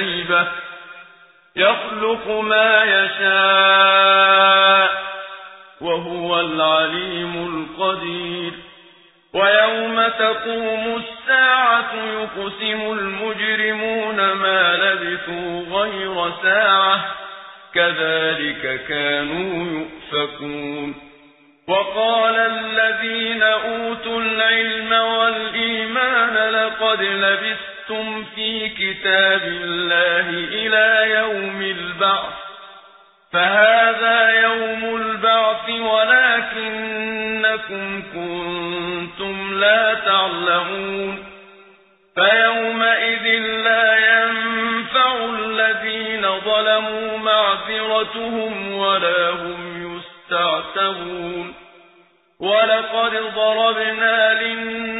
وشيبة يخلق ما يشاء وهو العليم القدير ويوم تقوم الساعة يقسم المجرمون ما لبثوا غير ساعة كذلك كانوا يؤفكون وقال الذين أوتوا العلم والإيمان لقد لبثتم في كتاب الله إلى يوم البعث فهذا يوم البعث ولكنكم كنتم لا تعلمون فيومئذ لا ينفع الذين ظلموا معذرتهم ولا هم يستعتبون ولقد ضربنا للناس